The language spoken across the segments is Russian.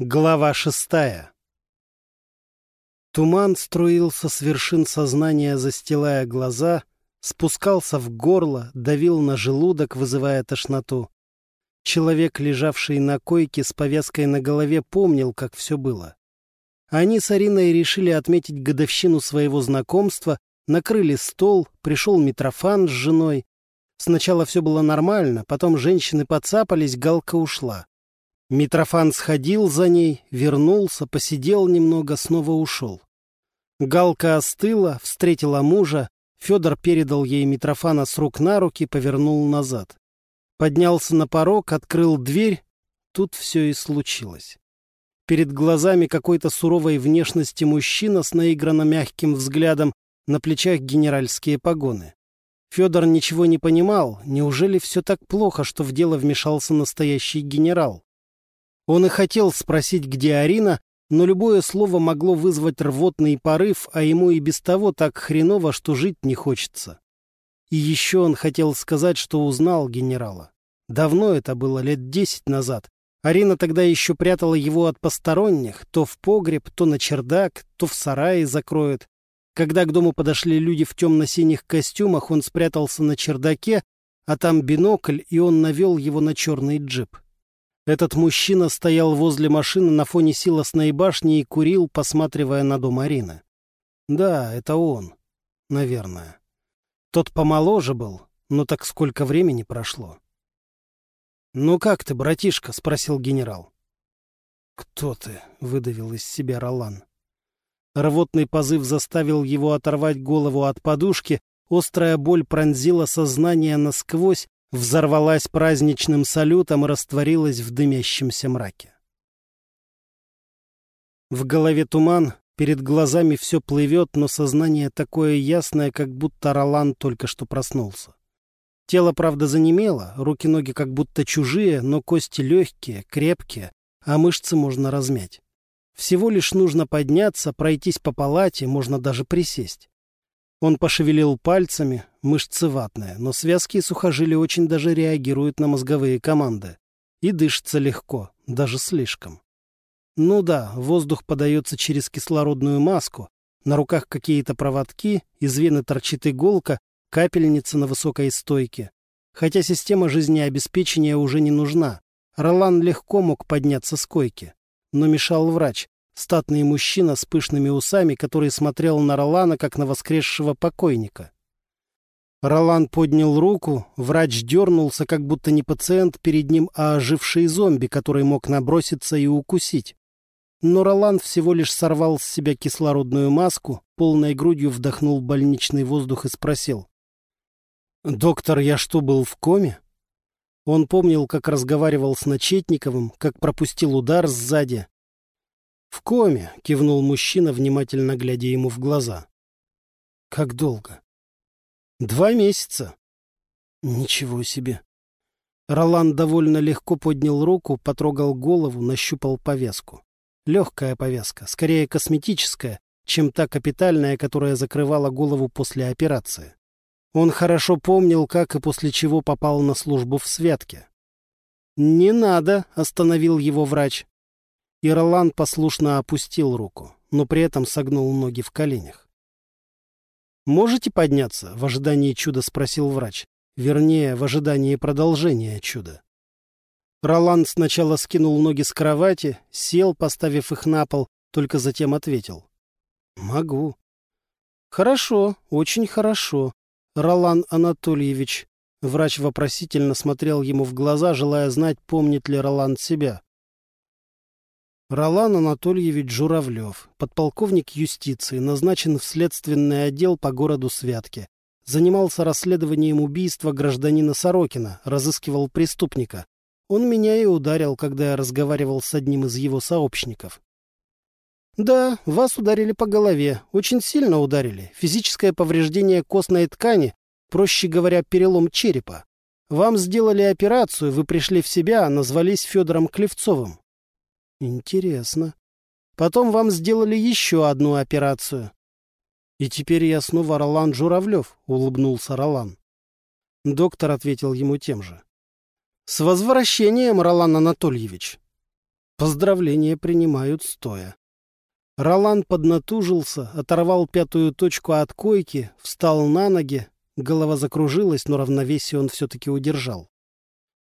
Глава шестая Туман струился с вершин сознания, застилая глаза, спускался в горло, давил на желудок, вызывая тошноту. Человек, лежавший на койке с повязкой на голове, помнил, как все было. Они с Ариной решили отметить годовщину своего знакомства, накрыли стол, пришел Митрофан с женой. Сначала все было нормально, потом женщины подцапались, Галка ушла. Митрофан сходил за ней, вернулся, посидел немного, снова ушел. Галка остыла, встретила мужа, Федор передал ей Митрофана с рук на руки, повернул назад. Поднялся на порог, открыл дверь. Тут все и случилось. Перед глазами какой-то суровой внешности мужчина с наигранно мягким взглядом, на плечах генеральские погоны. Федор ничего не понимал, неужели все так плохо, что в дело вмешался настоящий генерал? Он и хотел спросить, где Арина, но любое слово могло вызвать рвотный порыв, а ему и без того так хреново, что жить не хочется. И еще он хотел сказать, что узнал генерала. Давно это было, лет десять назад. Арина тогда еще прятала его от посторонних, то в погреб, то на чердак, то в сарае закроет. Когда к дому подошли люди в темно-синих костюмах, он спрятался на чердаке, а там бинокль, и он навел его на черный джип. Этот мужчина стоял возле машины на фоне силосной башни и курил, посматривая на дом Арины. Да, это он. Наверное. Тот помоложе был, но так сколько времени прошло. «Ну как ты, братишка?» — спросил генерал. «Кто ты?» — выдавил из себя Ролан. Рвотный позыв заставил его оторвать голову от подушки, острая боль пронзила сознание насквозь, взорвалась праздничным салютом и растворилась в дымящемся мраке. В голове туман, перед глазами все плывет, но сознание такое ясное, как будто Ролан только что проснулся. Тело, правда, занемело, руки-ноги как будто чужие, но кости легкие, крепкие, а мышцы можно размять. Всего лишь нужно подняться, пройтись по палате, можно даже присесть. Он пошевелил пальцами, мышцы ватные, но связки и сухожилия очень даже реагируют на мозговые команды. И дышится легко, даже слишком. Ну да, воздух подается через кислородную маску, на руках какие-то проводки, из вены торчит иголка, капельница на высокой стойке. Хотя система жизнеобеспечения уже не нужна. Ролан легко мог подняться с койки. Но мешал врач, статный мужчина с пышными усами, который смотрел на Ролана, как на воскресшего покойника. Ролан поднял руку, врач дернулся, как будто не пациент перед ним, а оживший зомби, который мог наброситься и укусить. Но Ролан всего лишь сорвал с себя кислородную маску, полной грудью вдохнул больничный воздух и спросил. «Доктор, я что, был в коме?» Он помнил, как разговаривал с Начетниковым, как пропустил удар сзади, «В коме», — кивнул мужчина, внимательно глядя ему в глаза. «Как долго?» «Два месяца». «Ничего себе». Ролан довольно легко поднял руку, потрогал голову, нащупал повязку. Легкая повязка, скорее косметическая, чем та капитальная, которая закрывала голову после операции. Он хорошо помнил, как и после чего попал на службу в Святке. «Не надо», — остановил его врач. И Ролан послушно опустил руку, но при этом согнул ноги в коленях. «Можете подняться?» — в ожидании чуда спросил врач. Вернее, в ожидании продолжения чуда. Роланд сначала скинул ноги с кровати, сел, поставив их на пол, только затем ответил. «Могу». «Хорошо, очень хорошо. Ролан Анатольевич». Врач вопросительно смотрел ему в глаза, желая знать, помнит ли Роланд себя. Ролан Анатольевич Журавлев, подполковник юстиции, назначен в следственный отдел по городу Святке. Занимался расследованием убийства гражданина Сорокина, разыскивал преступника. Он меня и ударил, когда я разговаривал с одним из его сообщников. «Да, вас ударили по голове. Очень сильно ударили. Физическое повреждение костной ткани, проще говоря, перелом черепа. Вам сделали операцию, вы пришли в себя, а назвались Федором Клевцовым. Интересно. Потом вам сделали еще одну операцию. И теперь я снова Ролан Журавлев, улыбнулся Ролан. Доктор ответил ему тем же. С возвращением, Ролан Анатольевич. Поздравления принимают стоя. Ролан поднатужился, оторвал пятую точку от койки, встал на ноги. Голова закружилась, но равновесие он все-таки удержал.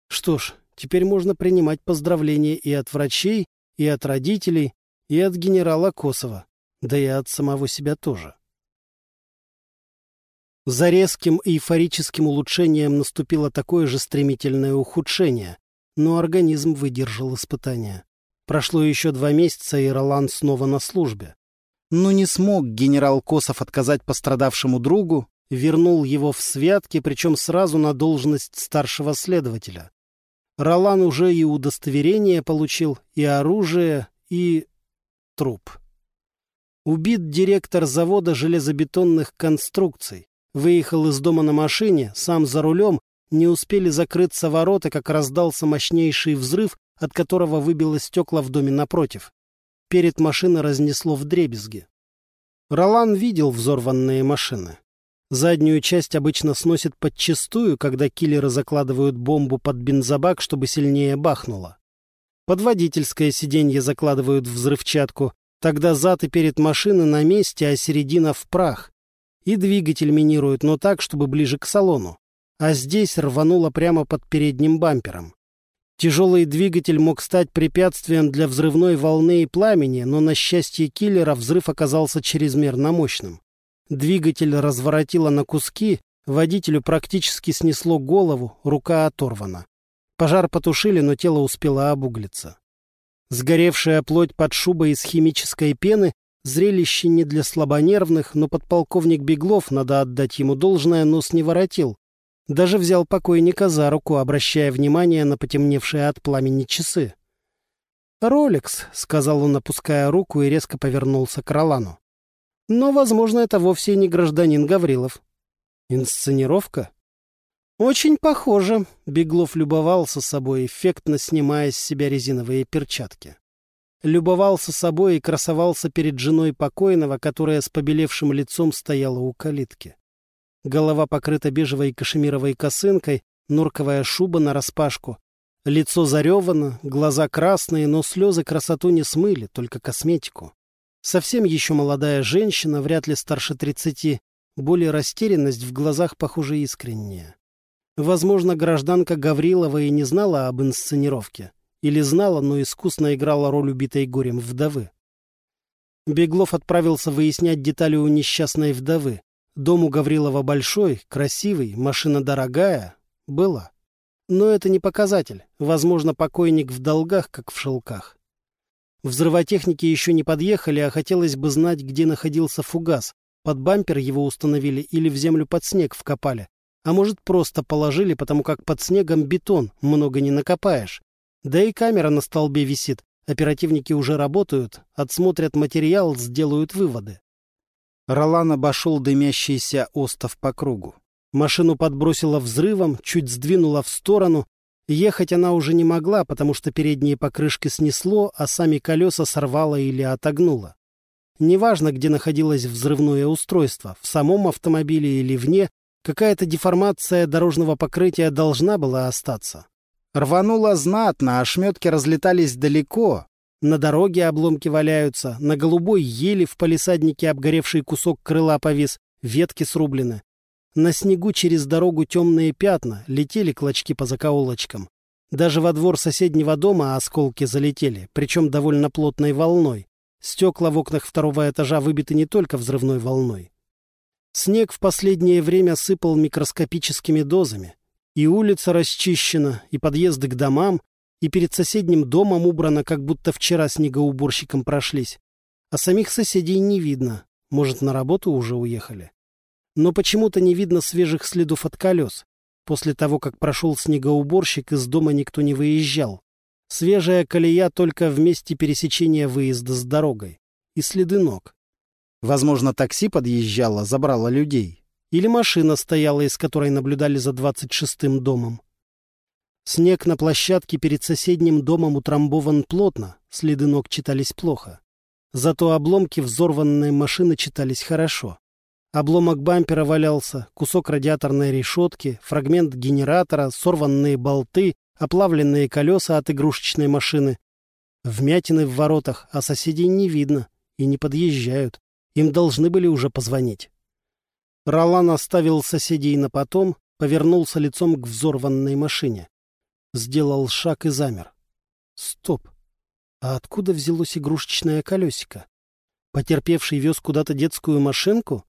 Что ж, теперь можно принимать поздравления и от врачей, и от родителей, и от генерала Косова, да и от самого себя тоже. За резким эйфорическим улучшением наступило такое же стремительное ухудшение, но организм выдержал испытание. Прошло еще два месяца, и Ролан снова на службе. Но не смог генерал Косов отказать пострадавшему другу, вернул его в святки, причем сразу на должность старшего следователя. Ролан уже и удостоверение получил, и оружие, и труп. Убит директор завода железобетонных конструкций. Выехал из дома на машине, сам за рулем, не успели закрыться ворота, как раздался мощнейший взрыв, от которого выбило стекла в доме напротив. Перед машиной разнесло в дребезги. Ролан видел взорванные машины. Заднюю часть обычно сносит подчистую, когда киллеры закладывают бомбу под бензобак, чтобы сильнее бахнуло. Под водительское сиденье закладывают взрывчатку, тогда зад и перед машины на месте, а середина в прах. И двигатель минируют, но так, чтобы ближе к салону. А здесь рвануло прямо под передним бампером. Тяжелый двигатель мог стать препятствием для взрывной волны и пламени, но на счастье киллера взрыв оказался чрезмерно мощным. Двигатель разворотило на куски, водителю практически снесло голову, рука оторвана. Пожар потушили, но тело успело обуглиться. Сгоревшая плоть под шубой из химической пены — зрелище не для слабонервных, но подполковник Беглов, надо отдать ему должное, нос не воротил. Даже взял покойника за руку, обращая внимание на потемневшие от пламени часы. «Ролекс», — сказал он, опуская руку и резко повернулся к Ролану. «Но, возможно, это вовсе не гражданин Гаврилов». «Инсценировка?» «Очень похоже», — Беглов любовался собой, эффектно снимая с себя резиновые перчатки. Любовался собой и красовался перед женой покойного, которая с побелевшим лицом стояла у калитки. Голова покрыта бежевой кашемировой косынкой, норковая шуба нараспашку. Лицо заревано, глаза красные, но слезы красоту не смыли, только косметику. Совсем еще молодая женщина, вряд ли старше тридцати, более растерянность в глазах, похоже, искренняя. Возможно, гражданка Гаврилова и не знала об инсценировке. Или знала, но искусно играла роль убитой горем вдовы. Беглов отправился выяснять детали у несчастной вдовы. Дом у Гаврилова большой, красивый, машина дорогая. Была. Но это не показатель. Возможно, покойник в долгах, как в шелках. Взрывотехники еще не подъехали, а хотелось бы знать, где находился фугас. Под бампер его установили или в землю под снег вкопали. А может, просто положили, потому как под снегом бетон, много не накопаешь. Да и камера на столбе висит. Оперативники уже работают, отсмотрят материал, сделают выводы. Ролан обошел дымящийся остов по кругу. Машину подбросило взрывом, чуть сдвинуло в сторону. Ехать она уже не могла, потому что передние покрышки снесло, а сами колеса сорвало или отогнуло. Неважно, где находилось взрывное устройство, в самом автомобиле или вне, какая-то деформация дорожного покрытия должна была остаться. Рвануло знатно, ошметки разлетались далеко, на дороге обломки валяются, на голубой ели в палисаднике обгоревший кусок крыла повис, ветки срублены. На снегу через дорогу темные пятна, летели клочки по закоулочкам. Даже во двор соседнего дома осколки залетели, причем довольно плотной волной. Стекла в окнах второго этажа выбиты не только взрывной волной. Снег в последнее время сыпал микроскопическими дозами. И улица расчищена, и подъезды к домам, и перед соседним домом убрано, как будто вчера снегоуборщиком прошлись. А самих соседей не видно. Может, на работу уже уехали. Но почему-то не видно свежих следов от колес. После того, как прошел снегоуборщик, из дома никто не выезжал. Свежая колея только в месте пересечения выезда с дорогой. И следы ног. Возможно, такси подъезжало, забрало людей. Или машина стояла, из которой наблюдали за двадцать шестым домом. Снег на площадке перед соседним домом утрамбован плотно, следы ног читались плохо. Зато обломки взорванной машины читались хорошо. Обломок бампера валялся, кусок радиаторной решетки, фрагмент генератора, сорванные болты, оплавленные колеса от игрушечной машины. Вмятины в воротах, а соседей не видно и не подъезжают. Им должны были уже позвонить. Ролан оставил соседей на потом, повернулся лицом к взорванной машине. Сделал шаг и замер. Стоп. А откуда взялось игрушечное колесико? Потерпевший вез куда-то детскую машинку?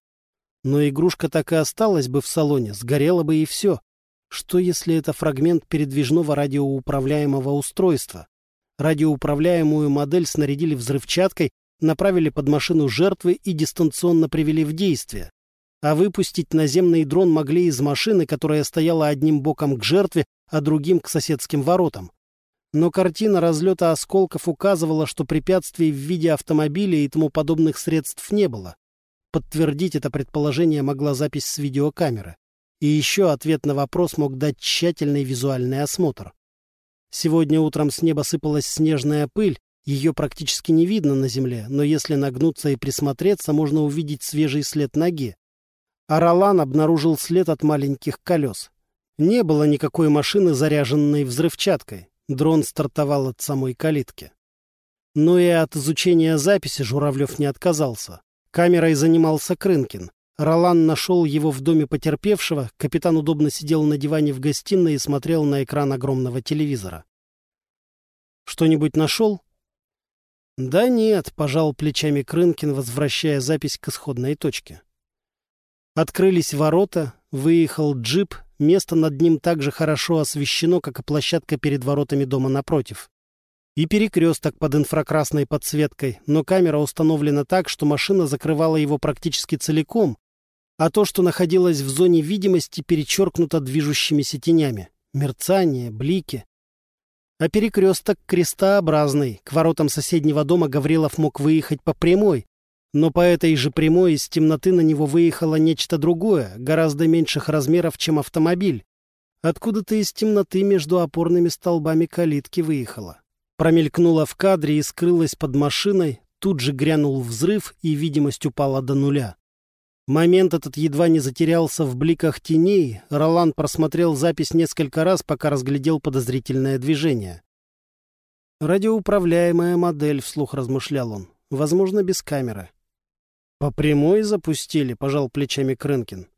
Но игрушка так и осталась бы в салоне, сгорела бы и все. Что, если это фрагмент передвижного радиоуправляемого устройства? Радиоуправляемую модель снарядили взрывчаткой, направили под машину жертвы и дистанционно привели в действие. А выпустить наземный дрон могли из машины, которая стояла одним боком к жертве, а другим к соседским воротам. Но картина разлета осколков указывала, что препятствий в виде автомобиля и тому подобных средств не было. Подтвердить это предположение могла запись с видеокамеры. И еще ответ на вопрос мог дать тщательный визуальный осмотр. Сегодня утром с неба сыпалась снежная пыль, ее практически не видно на земле, но если нагнуться и присмотреться, можно увидеть свежий след ноги. А Ролан обнаружил след от маленьких колес. Не было никакой машины, заряженной взрывчаткой. Дрон стартовал от самой калитки. Но и от изучения записи Журавлев не отказался. Камерой занимался Крынкин. Ролан нашел его в доме потерпевшего, капитан удобно сидел на диване в гостиной и смотрел на экран огромного телевизора. «Что-нибудь нашел?» «Да нет», — пожал плечами Крынкин, возвращая запись к исходной точке. Открылись ворота, выехал джип, место над ним так же хорошо освещено, как и площадка перед воротами дома напротив. И перекресток под инфракрасной подсветкой, но камера установлена так, что машина закрывала его практически целиком, а то, что находилось в зоне видимости, перечеркнуто движущимися тенями. Мерцание, блики. А перекресток крестообразный. К воротам соседнего дома Гаврилов мог выехать по прямой. Но по этой же прямой из темноты на него выехало нечто другое, гораздо меньших размеров, чем автомобиль. Откуда-то из темноты между опорными столбами калитки выехала. Промелькнула в кадре и скрылась под машиной, тут же грянул взрыв, и видимость упала до нуля. Момент этот едва не затерялся в бликах теней. Ролан просмотрел запись несколько раз, пока разглядел подозрительное движение. «Радиоуправляемая модель», — вслух размышлял он. «Возможно, без камеры». «По прямой запустили», — пожал плечами Крынкин.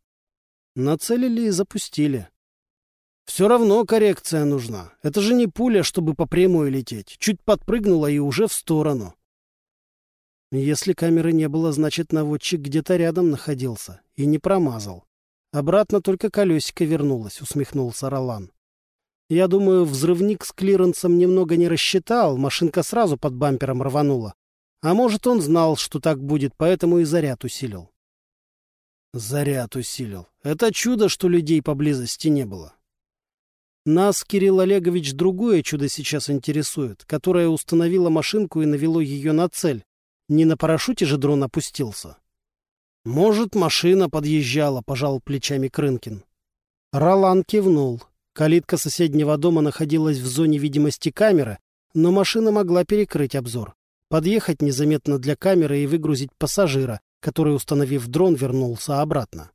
«Нацелили и запустили». «Все равно коррекция нужна. Это же не пуля, чтобы по прямой лететь. Чуть подпрыгнула и уже в сторону». Если камеры не было, значит, наводчик где-то рядом находился и не промазал. Обратно только колесико вернулось, усмехнулся Ролан. Я думаю, взрывник с клиренсом немного не рассчитал, машинка сразу под бампером рванула. А может, он знал, что так будет, поэтому и заряд усилил. Заряд усилил. Это чудо, что людей поблизости не было. Нас, Кирилл Олегович, другое чудо сейчас интересует, которое установило машинку и навело ее на цель. Не на парашюте же дрон опустился. «Может, машина подъезжала», — пожал плечами Крынкин. Ролан кивнул. Калитка соседнего дома находилась в зоне видимости камеры, но машина могла перекрыть обзор, подъехать незаметно для камеры и выгрузить пассажира, который, установив дрон, вернулся обратно.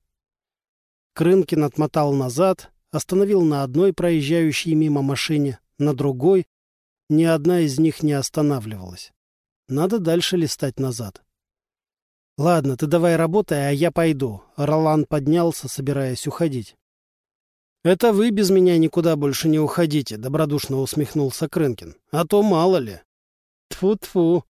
Крынкин отмотал назад, остановил на одной проезжающей мимо машине, на другой. Ни одна из них не останавливалась. Надо дальше листать назад. «Ладно, ты давай работай, а я пойду». Ролан поднялся, собираясь уходить. «Это вы без меня никуда больше не уходите», — добродушно усмехнулся Крынкин. «А то мало ли». Тфу-тфу.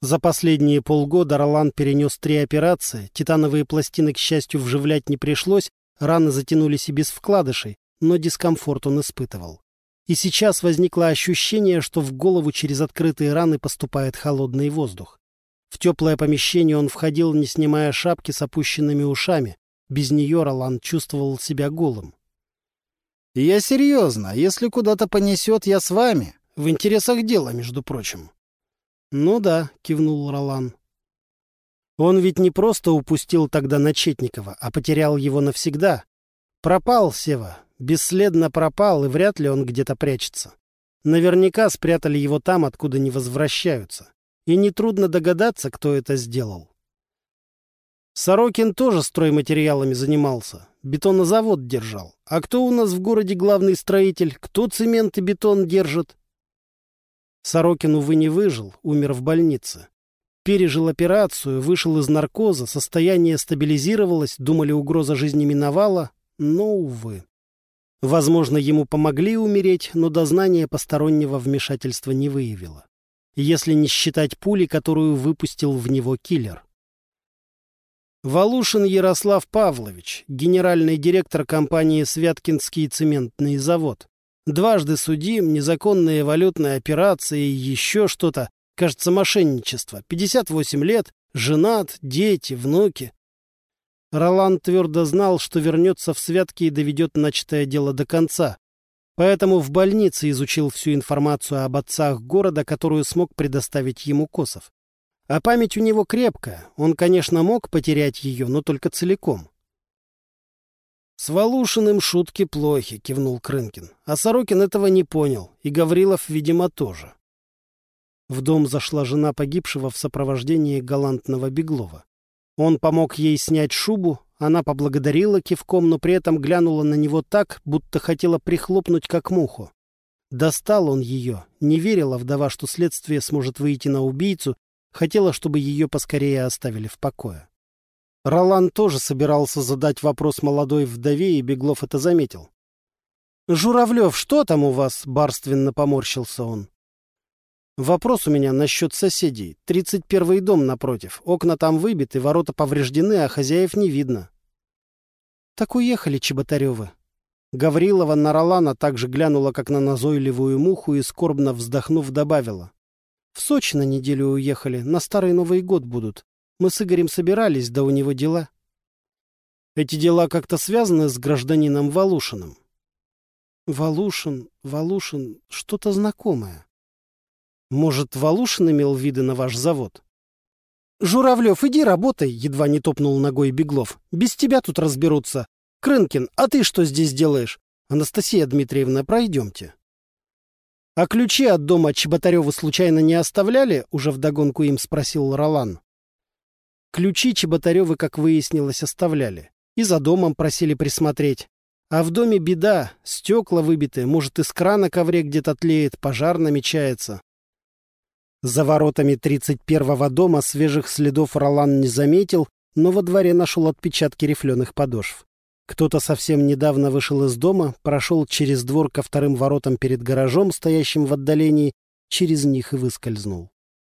За последние полгода Ролан перенес три операции, титановые пластины, к счастью, вживлять не пришлось, раны затянулись и без вкладышей, но дискомфорт он испытывал. И сейчас возникло ощущение, что в голову через открытые раны поступает холодный воздух. В теплое помещение он входил, не снимая шапки с опущенными ушами. Без нее Ролан чувствовал себя голым. «Я серьезно. Если куда-то понесет, я с вами. В интересах дела, между прочим». «Ну да», — кивнул Ролан. Он ведь не просто упустил тогда Начетникова, а потерял его навсегда. Пропал Сева, Бесследно пропал, и вряд ли он где-то прячется. Наверняка спрятали его там, откуда не возвращаются. И нетрудно догадаться, кто это сделал. Сорокин тоже стройматериалами занимался, бетонозавод держал. А кто у нас в городе главный строитель? Кто цемент и бетон держит? Сорокин, увы, не выжил, умер в больнице. Пережил операцию, вышел из наркоза, состояние стабилизировалось, думали, угроза жизни миновала, но, увы. Возможно, ему помогли умереть, но дознание постороннего вмешательства не выявило. Если не считать пули, которую выпустил в него киллер. Валушин Ярослав Павлович, генеральный директор компании «Святкинский цементный завод». Дважды судим, незаконные валютные операции и еще что-то. Кажется, мошенничество. 58 лет, женат, дети, внуки. Ролан твердо знал, что вернется в Святки и доведет начатое дело до конца. Поэтому в больнице изучил всю информацию об отцах города, которую смог предоставить ему Косов. А память у него крепкая. Он, конечно, мог потерять ее, но только целиком. «С Волушиным шутки плохи», — кивнул Крынкин. А Сорокин этого не понял, и Гаврилов, видимо, тоже. В дом зашла жена погибшего в сопровождении галантного Беглова. Он помог ей снять шубу, она поблагодарила кивком, но при этом глянула на него так, будто хотела прихлопнуть как муху. Достал он ее, не верила вдова, что следствие сможет выйти на убийцу, хотела, чтобы ее поскорее оставили в покое. Ролан тоже собирался задать вопрос молодой вдове, и Беглов это заметил. «Журавлев, что там у вас?» — барственно поморщился он. Вопрос у меня насчет соседей. Тридцать первый дом напротив. Окна там выбиты, ворота повреждены, а хозяев не видно. Так уехали Чеботаревы. Гаврилова на Ролана также глянула, как на назойливую муху, и, скорбно вздохнув, добавила. В Сочи на неделю уехали, на Старый Новый год будут. Мы с Игорем собирались, да у него дела. Эти дела как-то связаны с гражданином Валушиным. Валушин, Валушин, что-то знакомое. Может, Волушин имел виды на ваш завод? Журавлев, иди работай, едва не топнул ногой Беглов. Без тебя тут разберутся. Крынкин, а ты что здесь делаешь? Анастасия Дмитриевна, пройдемте. А ключи от дома Чеботарева случайно не оставляли? Уже вдогонку им спросил Ролан. Ключи Чеботаревы, как выяснилось, оставляли. И за домом просили присмотреть. А в доме беда, стекла выбиты, может, из крана ковре где-то тлеет, пожар намечается. За воротами 31-го дома свежих следов Ролан не заметил, но во дворе нашел отпечатки рифленых подошв. Кто-то совсем недавно вышел из дома, прошел через двор ко вторым воротам перед гаражом, стоящим в отдалении, через них и выскользнул.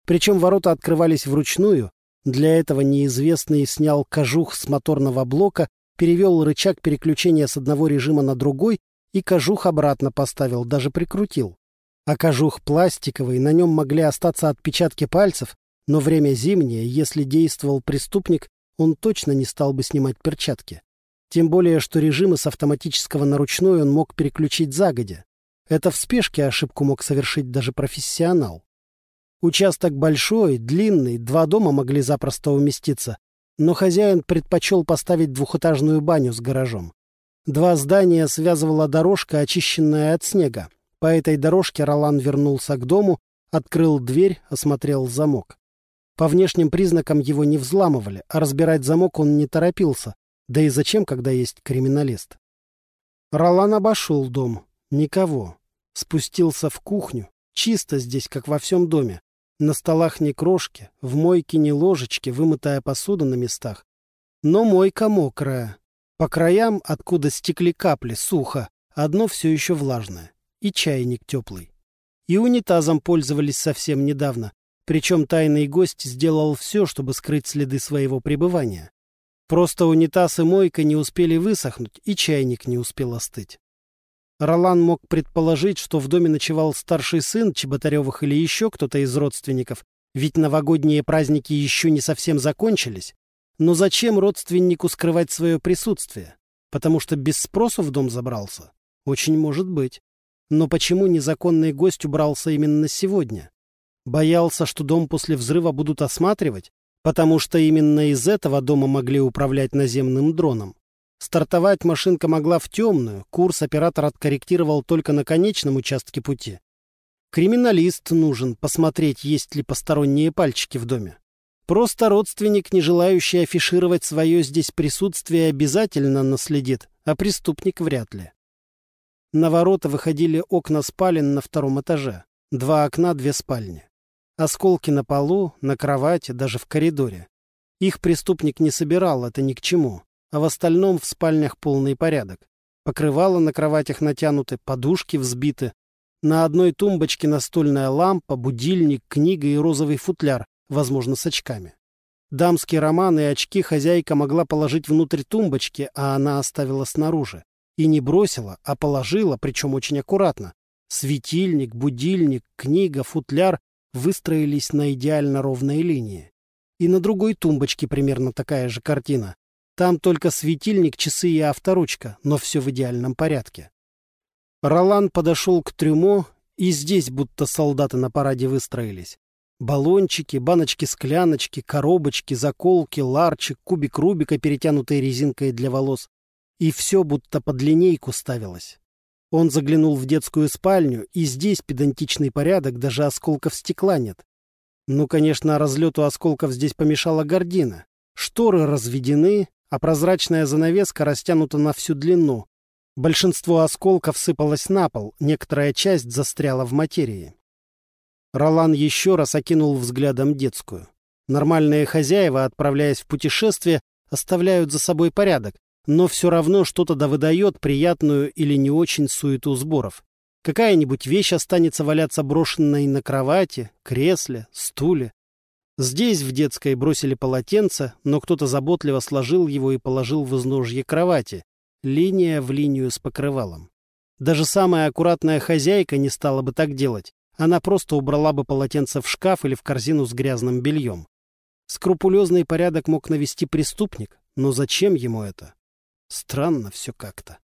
Причем ворота открывались вручную. Для этого неизвестный снял кожух с моторного блока, перевел рычаг переключения с одного режима на другой и кожух обратно поставил, даже прикрутил. А кожух пластиковый, на нем могли остаться отпечатки пальцев, но время зимнее, если действовал преступник, он точно не стал бы снимать перчатки. Тем более, что режимы с автоматического на ручной он мог переключить загодя. Это в спешке ошибку мог совершить даже профессионал. Участок большой, длинный, два дома могли запросто уместиться, но хозяин предпочел поставить двухэтажную баню с гаражом. Два здания связывала дорожка, очищенная от снега. По этой дорожке Ролан вернулся к дому, открыл дверь, осмотрел замок. По внешним признакам его не взламывали, а разбирать замок он не торопился. Да и зачем, когда есть криминалист? Ролан обошел дом. Никого. Спустился в кухню. Чисто здесь, как во всем доме. На столах ни крошки, в мойке ни ложечки, вымытая посуда на местах. Но мойка мокрая. По краям, откуда стекли капли, сухо, одно все еще влажное и чайник теплый. И унитазом пользовались совсем недавно, причем тайный гость сделал все, чтобы скрыть следы своего пребывания. Просто унитаз и мойка не успели высохнуть, и чайник не успел остыть. Ролан мог предположить, что в доме ночевал старший сын Чеботаревых или еще кто-то из родственников, ведь новогодние праздники еще не совсем закончились. Но зачем родственнику скрывать свое присутствие? Потому что без спросу в дом забрался? Очень может быть. Но почему незаконный гость убрался именно сегодня? Боялся, что дом после взрыва будут осматривать? Потому что именно из этого дома могли управлять наземным дроном. Стартовать машинка могла в темную, курс оператор откорректировал только на конечном участке пути. Криминалист нужен, посмотреть, есть ли посторонние пальчики в доме. Просто родственник, не желающий афишировать свое здесь присутствие, обязательно наследит, а преступник вряд ли. На ворота выходили окна спален на втором этаже. Два окна, две спальни. Осколки на полу, на кровати, даже в коридоре. Их преступник не собирал, это ни к чему. А в остальном в спальнях полный порядок. Покрывало на кроватях натянуты, подушки взбиты. На одной тумбочке настольная лампа, будильник, книга и розовый футляр, возможно, с очками. Дамские романы и очки хозяйка могла положить внутрь тумбочки, а она оставила снаружи. И не бросила, а положила, причем очень аккуратно. Светильник, будильник, книга, футляр выстроились на идеально ровной линии. И на другой тумбочке примерно такая же картина. Там только светильник, часы и авторучка, но все в идеальном порядке. Ролан подошел к трюмо, и здесь будто солдаты на параде выстроились. Баллончики, баночки-скляночки, коробочки, заколки, ларчик, кубик Рубика, перетянутый резинкой для волос. И все будто под линейку ставилось. Он заглянул в детскую спальню, и здесь педантичный порядок, даже осколков стекла нет. Ну, конечно, разлету осколков здесь помешала гордина. Шторы разведены, а прозрачная занавеска растянута на всю длину, Большинство осколков сыпалось на пол, некоторая часть застряла в материи. Ролан еще раз окинул взглядом детскую. Нормальные хозяева, отправляясь в путешествие, оставляют за собой порядок, но все равно что-то да выдает приятную или не очень суету сборов. Какая-нибудь вещь останется валяться брошенной на кровати, кресле, стуле. Здесь в детской бросили полотенце, но кто-то заботливо сложил его и положил в изножье кровати, линия в линию с покрывалом. Даже самая аккуратная хозяйка не стала бы так делать. Она просто убрала бы полотенце в шкаф или в корзину с грязным бельем. Скрупулезный порядок мог навести преступник, но зачем ему это? Странно все как-то.